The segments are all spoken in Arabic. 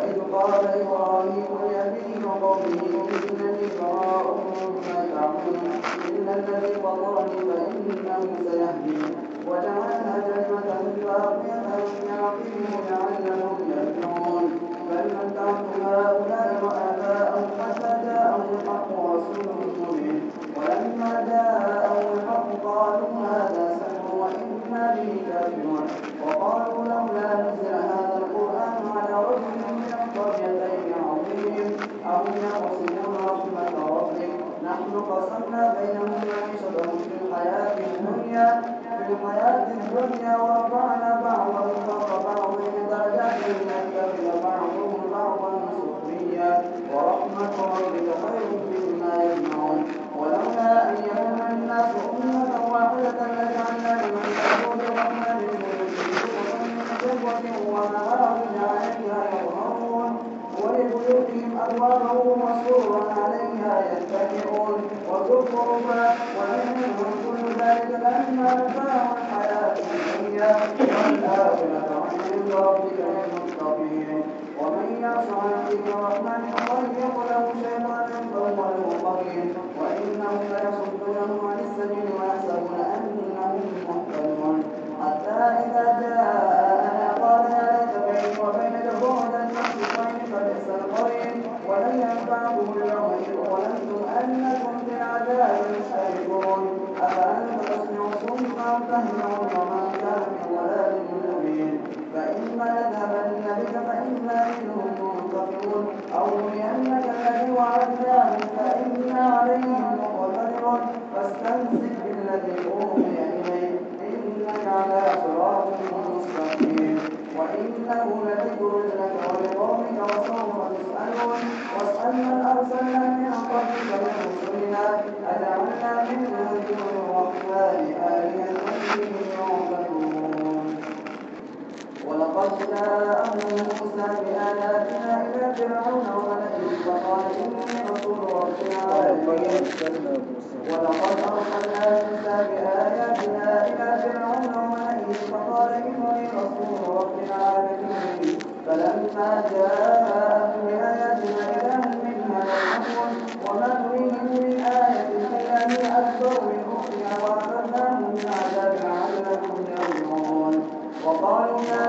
وإذ قال إبراهيم لأبيه وقومه إنني براء مما تعبدون إلا الذي فطرني فإنه سيهدين وجعلنا كلمة باقية في لعلهم يرجعون بل متعت هؤلاء وآباءهم حتى جاءهم الحق ورسول مبين ولما جاءهم الحق قالوا هذا سحر وإنا به كافرون وقالوا لولا نزل هذا القرآن على رجل أو يقسمون رحمة ربك نحن قسمنا بينهم معيشتهم في الحياة الدنيا في الحياة الدنيا ورفعنا بعضهم فوق بعض درجات ليتخذ بعضهم بعضا سخريا ورحمة ربك خير مما يجمعون ولولا أن يكون الناس أمة واحدة لجعلنا لمن يعبد الرحمن من فضة ومعارج عليها يظهرون ولبيوتهم أبوابا وسرا عليها يتكئون وزخرفا ومنهم كل ذلك لما متاع الحياة الدنيا والآخرة عند ربك للمتقين ومن يعص عن ذكر الرحمن يضيق له شيطانا فهو له قرين وإنهم ليصدونهم عن السبيل ويحسبون ولقد أرسلنا موسى بآياتنا إلى فرعون وملئه فقال إني رسول رب العالمين. فلما جاءهم بآياتنا هم منها يضحكون وما نريهم من آية إلا هي أكبر من أختها وأخذناهم من عذاب لعلهم يرجعون وقالوا يا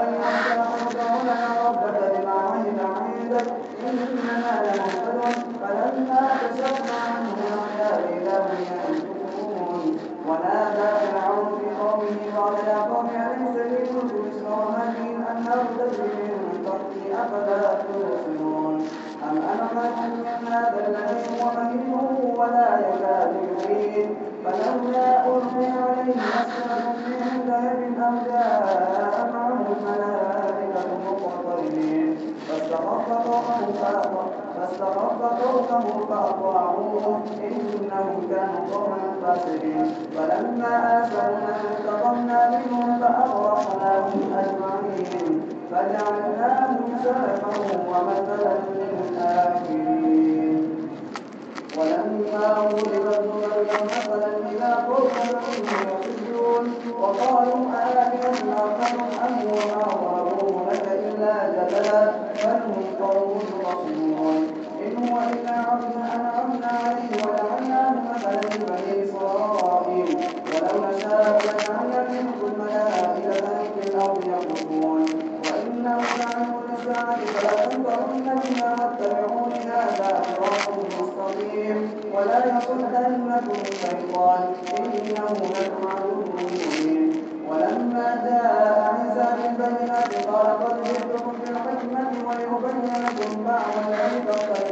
أيها الشيخ ادع لنا ربك بما عهد عندك إننا لمهتدون فلما كشفنا عنهم العذاب إذا هم ينكثون ونادى فرعون في قومه قال يا قوم أليس لي ملك مصر وهذه الأنهار تجري من تحتي أفلا تبصرون أم أنا خير من هذا الذي هو مهين ولا يكاد يبين فلولا ألقي عليه أسورة من ذهب أو جاء معه الملائكة مقترنين فاستخف قومه فاستخف قومه فأطاعوه إنهم كانوا قوما فاسقين. فلما آسرونا انتقمنا منهم فأغرقناهم أجمعين. فجعلناهم سلفا ومثلا للآخرين. ولما ضرب ابن مريم مثلا إذا قومه يصدون. وقالوا آلهتنا خير أم هو ما ضربوه لك إلا جدلا بل هم قوم خصمون إن هو إلا عبد أنعمنا عليه وجعلناه مثلا لبني إسرائيل. ولو نشاء لجعلنا منكم ملائكة في الأرض يخلقون. وإنه لعلم الساعة فلا تمترن بها واتبعون هذا صراط مستقيم. ولا يصدنكم الشيطان إنه لكم عدو مبين. ولما جاء عيسى بالبينات قال قد جئتكم بالحكمة ولأبين لكم بعض الذي تختلفون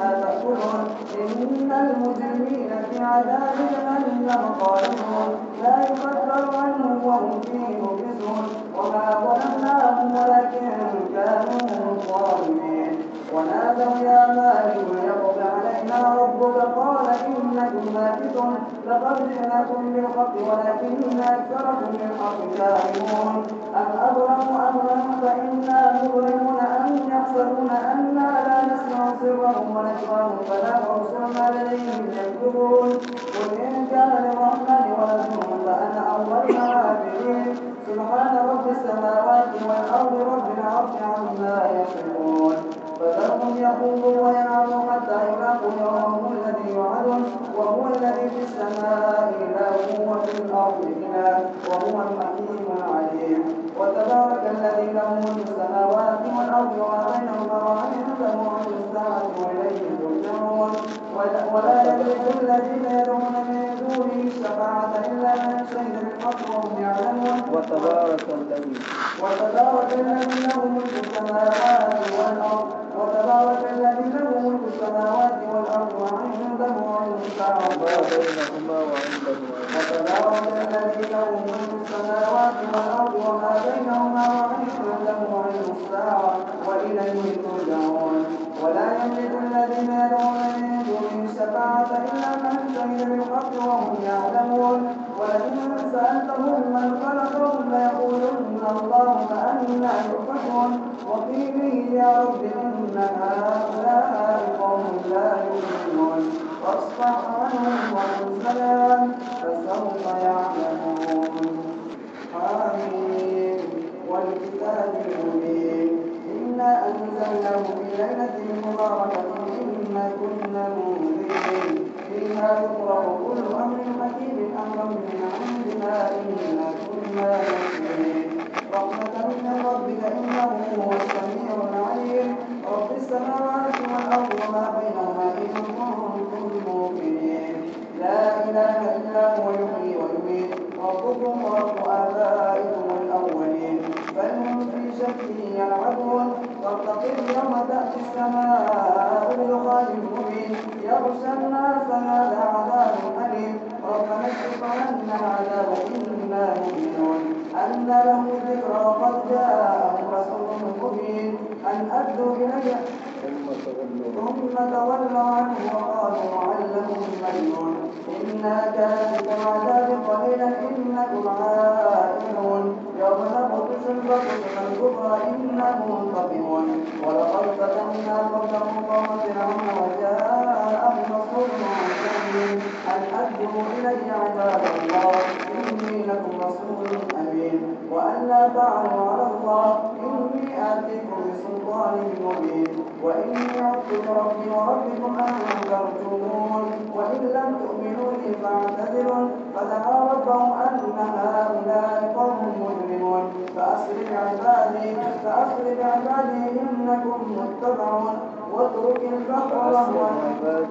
تأكلون إن المجرمين في عذاب جهنم خالدون. لا يفتر عنهم وهم فيه مبلسون وما ظلمناهم ولكن كانوا ظالمين. ونادوا يا مالك ليقض علينا ربك قال إنكم ماكثون لقد جئناكم بالحق ولكن أكثركم للحق كارهون أم أبرموا أمرا فإنا مبرمون أم يحسبون أنا سرهم ونجواهم فلا ورسلنا لديهم يكتبون قل إن كان للرحمن ولد فأنا أول العابدين. سبحان رب السماوات والأرض رب العرش عما يصفون. فذرهم يخوضوا ويلعبوا حتى يلاقوا يومهم الذي يوعدون وهو الذي في السماء إله وفي الأرض إله وهو الحكيم العليم. وتبارك الذي الذي وتبارك الذي له ملك يفرح كل أمر حكيم أمرا من عندنا إنا كنا مسلمين رحمة من ربك إنه هو السميع العليم. رب السماوات والأرض وما بينهما إن كنتم موقنين لا إله إلا هو يحيي ويميت. ربكم ورب آبائكم الأولين. بل هم في شك يلعبون. وارتقب يوم تأتي السماء بدخان مبين. يغشى الناس هذا عنا العذاب إنا مؤمنون أن له الذكر وقد جاءهم رسول مبين أن أدوا إلي ثم تولوا عنه وقالوا معلم مجنون إنا كاشف العذاب قليلا إنكم عائلون يوم نبطش البطش الكبرى إنا منتقمون ولقد فتنا وأن لا تعلوا على الله. إني مبين وإني عدت بربي وربكم أن ترجمون وإن لم تؤمنوا لي فاعتذرون فدعا ربهم أن هؤلاء قوم مجرمون. فأسر بعبادي فأسر بعبادي إنكم متبعون. واترك البحر رهوا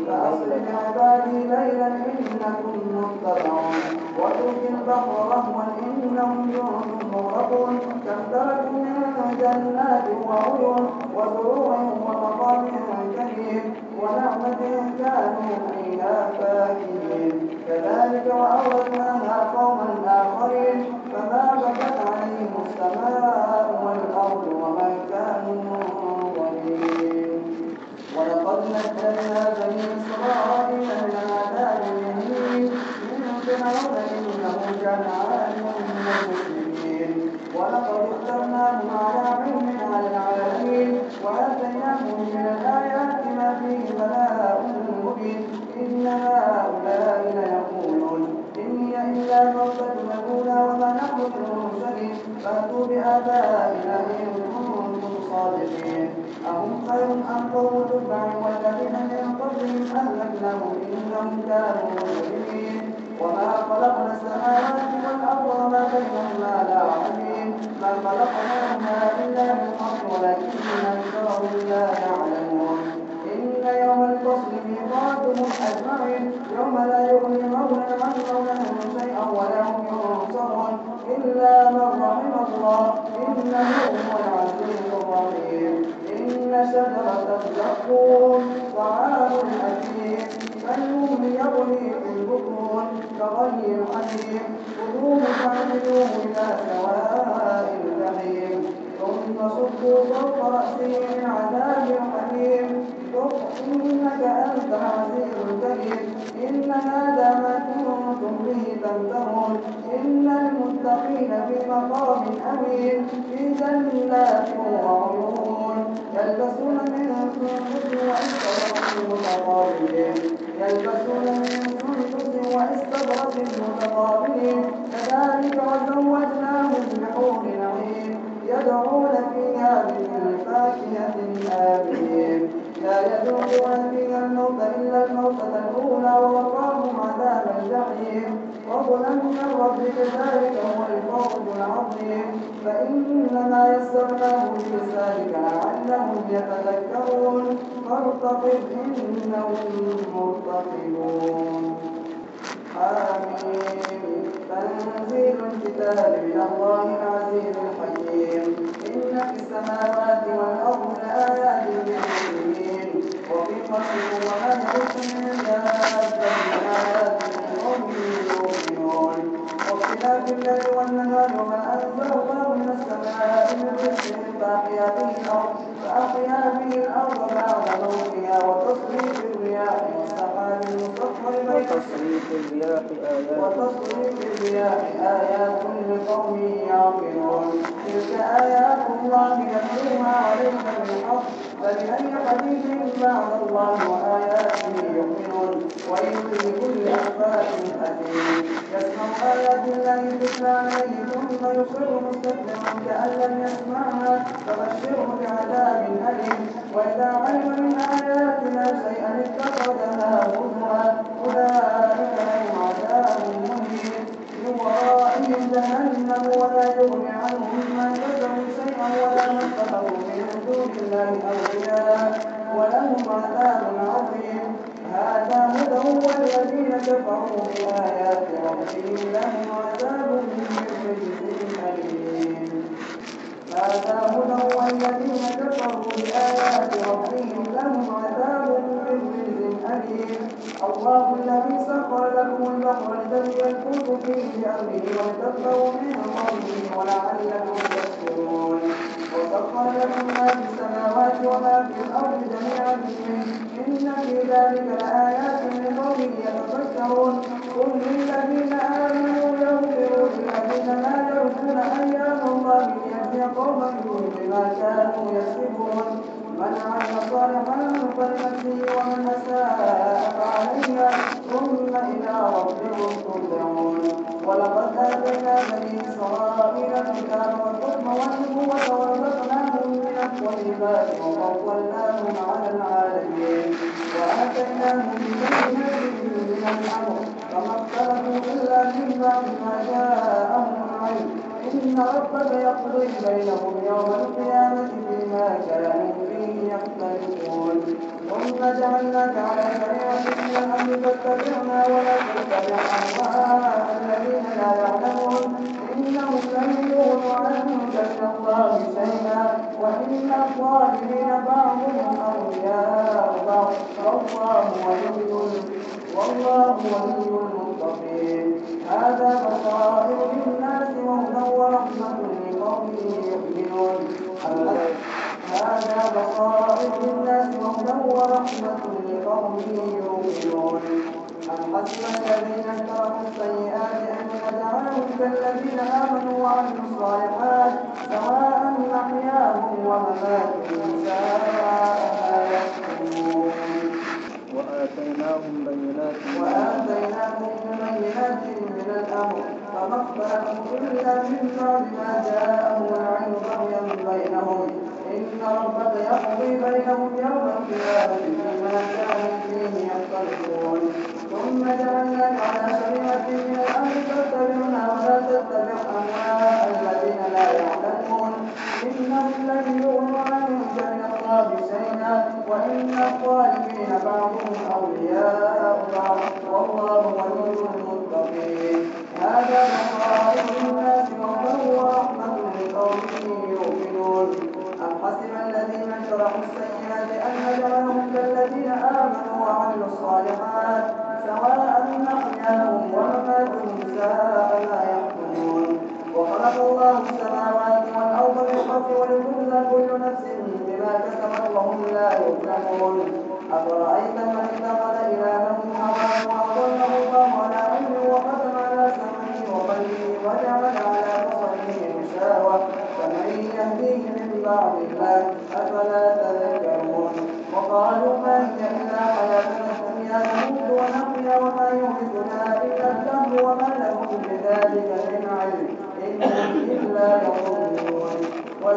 فأسر بعبادي ليلا إنكم متبعون واترك البحر رهوا إنهم جند مغرقون كم تركوا من جنات وعيون وزروع ومقام كريم ونعمة كانوا فيها فاكهين. كذلك وأورثناها إنه هو العزيز الرحيم إن شجرة الزقوم طعام أثيم كالمهل يغلي في البطون كغلي الحليب خذوه فاعملوه إلى سواء الجحيم ثم صبوا فوق رأسه من عذاب الحميم إنك أنت العزيز الكريم. إن هذا ما به تمترون إن المتقين في مقام أمين في جنات وعيون يلبسون من سندس واستبرق متقابلين. يلبسون من سندس واستبرق متقابلين. كذلك وزوجناهم بحور نعيم. يدعون فيها بالفاكهة آمنين لا يذوقون فيها الموت إلا الموتة الأولى ووقاهم عذاب الجحيم. فضلا من ربك ذلك هو الفوز العظيم. فإنما يسرناه بلسانك لعلهم يتذكرون. فارتقب إنهم مرتقبون. حميم تنزيل الكتاب من الله العزيز الحكيم. إن في السماوات والأرض لآيات للمؤمنين. وفي خلقكم وما يعيش وتصريف الرياح آيات لقوم يعقلون. تلك آيات الله يتلوها عليك بالحق فبأي حديث بعد الله وآياته يؤمنون. ويل لكل أفاك أثيم يسمع آيات الله تتلى عليه ثم يصر كأن لم يسمعها فبشره بعذاب أليم. وإذا علم من آياتنا شيئا اتخذها هزوا أولئك عذاب مهين من ورائهم جهنم ولا يغني عنهم ما كسبوا شيئا ولا ما اتخذوا من دون الله أولياء ولهم عذاب عظيم هذا هدى والذين كفروا بآيات ربهم لهم عذاب من رجز أليم الله الذي سخر لكم البحر الفلك فيه بأمره ولتبتغوا من فضله ولعلكم تشكرون. وسخر لكم ما في السماوات وما في الأرض جميعا منه إن في ذلك لآيات لقوم يتفكرون. قل للذين آمنوا يغفروا للذين لا يرجون أيام الله ليجزي قوما بما كانوا يكسبون. من عمل صالحا فلنفسه ومن اساء فعليها ثم إلى ربهم ترجعون ولقد اتينا بني اسرائيل الكتاب والحكم والنبوه ورزقناهم من الطيبات وفضلناهم على العالمين واتيناهم بكلمات من الامر فما اختلفوا الا من بعد ما جاءهم العلم إن ربك يقضي بينهم يوم القيامة فيما كانوا فيه ثم جعلناك على شريعة من الأمر فاتبعنا ولا تتبع أهواء الذين لا يعلمون إنهم لن يغنوا عنك من الله شيئا وإن الظالمين بعضهم أولياء بعض والله ولي والله ولي المتقين. هذا بصائر للناس وهدى ورحمة لقوم يؤمنون. هذا بصائر للناس وهدى ورحمة لقوم يؤمنون. أم حسب الذين اجترحوا السيئات أن نجعلهم كالذين آمنوا وعملوا الصالحات سواء محياهم ومماتهم ساء ما وآتيناهم بينات من الأمر فما اختلفوا إلا من بعد ما جاءهم العلم بغيا بينهم إن ربك يقضي بينهم يوم القيامة فيما كانوا فيه يختلفون ثم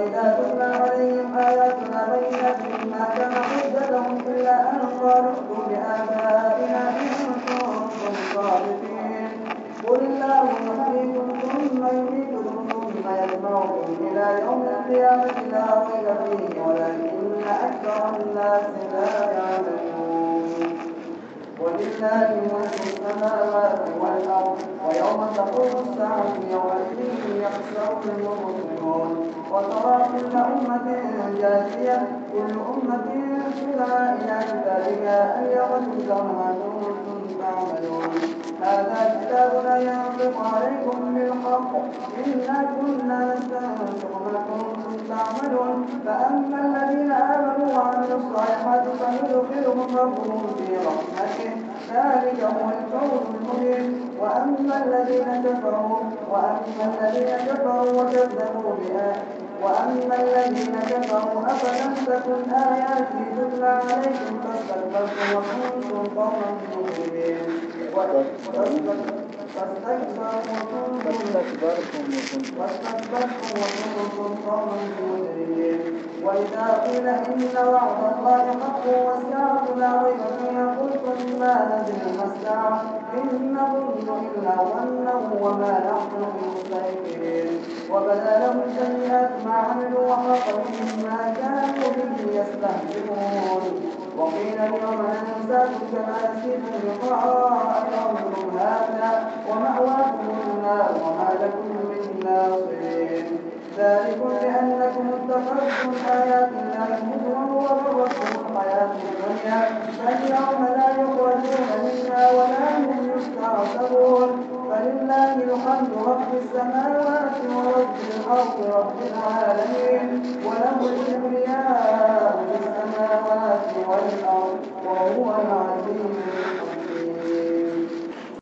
وإذا تتلى عليهم آياتنا بينات ما كان حجتهم إلا أن قالوا ائتوا إن كنتم صادقين. قل الله يحييكم ثم يميتكم ثم يجمعكم إلى يوم القيامة لا ريب فيه ولكن أكثر الناس لا يعلمون. ولله ملك السماوات والأرض ويوم تقوم الساعة يومئذ يخسر المبطلون وترى كل أمة جاثية كل أمة تدعى إلى كتابها تجزون ما كنتم تعملون. هذا كتابنا ينطق عليكم بالحق إنا كنا نستنسخ ما كنتم تعملون. فأما الذين آمنوا وعملوا الصالحات فيدخلهم ربهم في رحمته. ذلك هو الفوز المبين. وأما الذين كفروا وأما الذين كفروا وكذبوا بآياتنا وأما الذين كفروا أفلم تكن آياتي تتلى عليكم فاستكبرتم وكنتم قوما مجرمين. فاستكبرتم وكنتم قوما مجرمين. وإذا قيل إن وعد الله حق والساعة لا ريب فيها قلتم ما ندري ما الساعة إن نظن إلا ظنا وما نحن بمستيقنين وبدا لهم سيئات ما عملوا وحاق بهم ما كانوا به يستهزئون. وقيل اليوم ننساكم كما نسيتم لقاء يومكم هذا ومأواكم النار وما لكم من ناصرين. ذلكم بأنكم اتخذتم آيات الله هزوا وغرتكم الحياة الدنيا. فاليوم لا يخرجون منها ولا هم يستعتبون فلله الحمد رب السماوات ورب الأرض رب العالمين. وله الكبرياء في السماوات والأرض وهو العزيز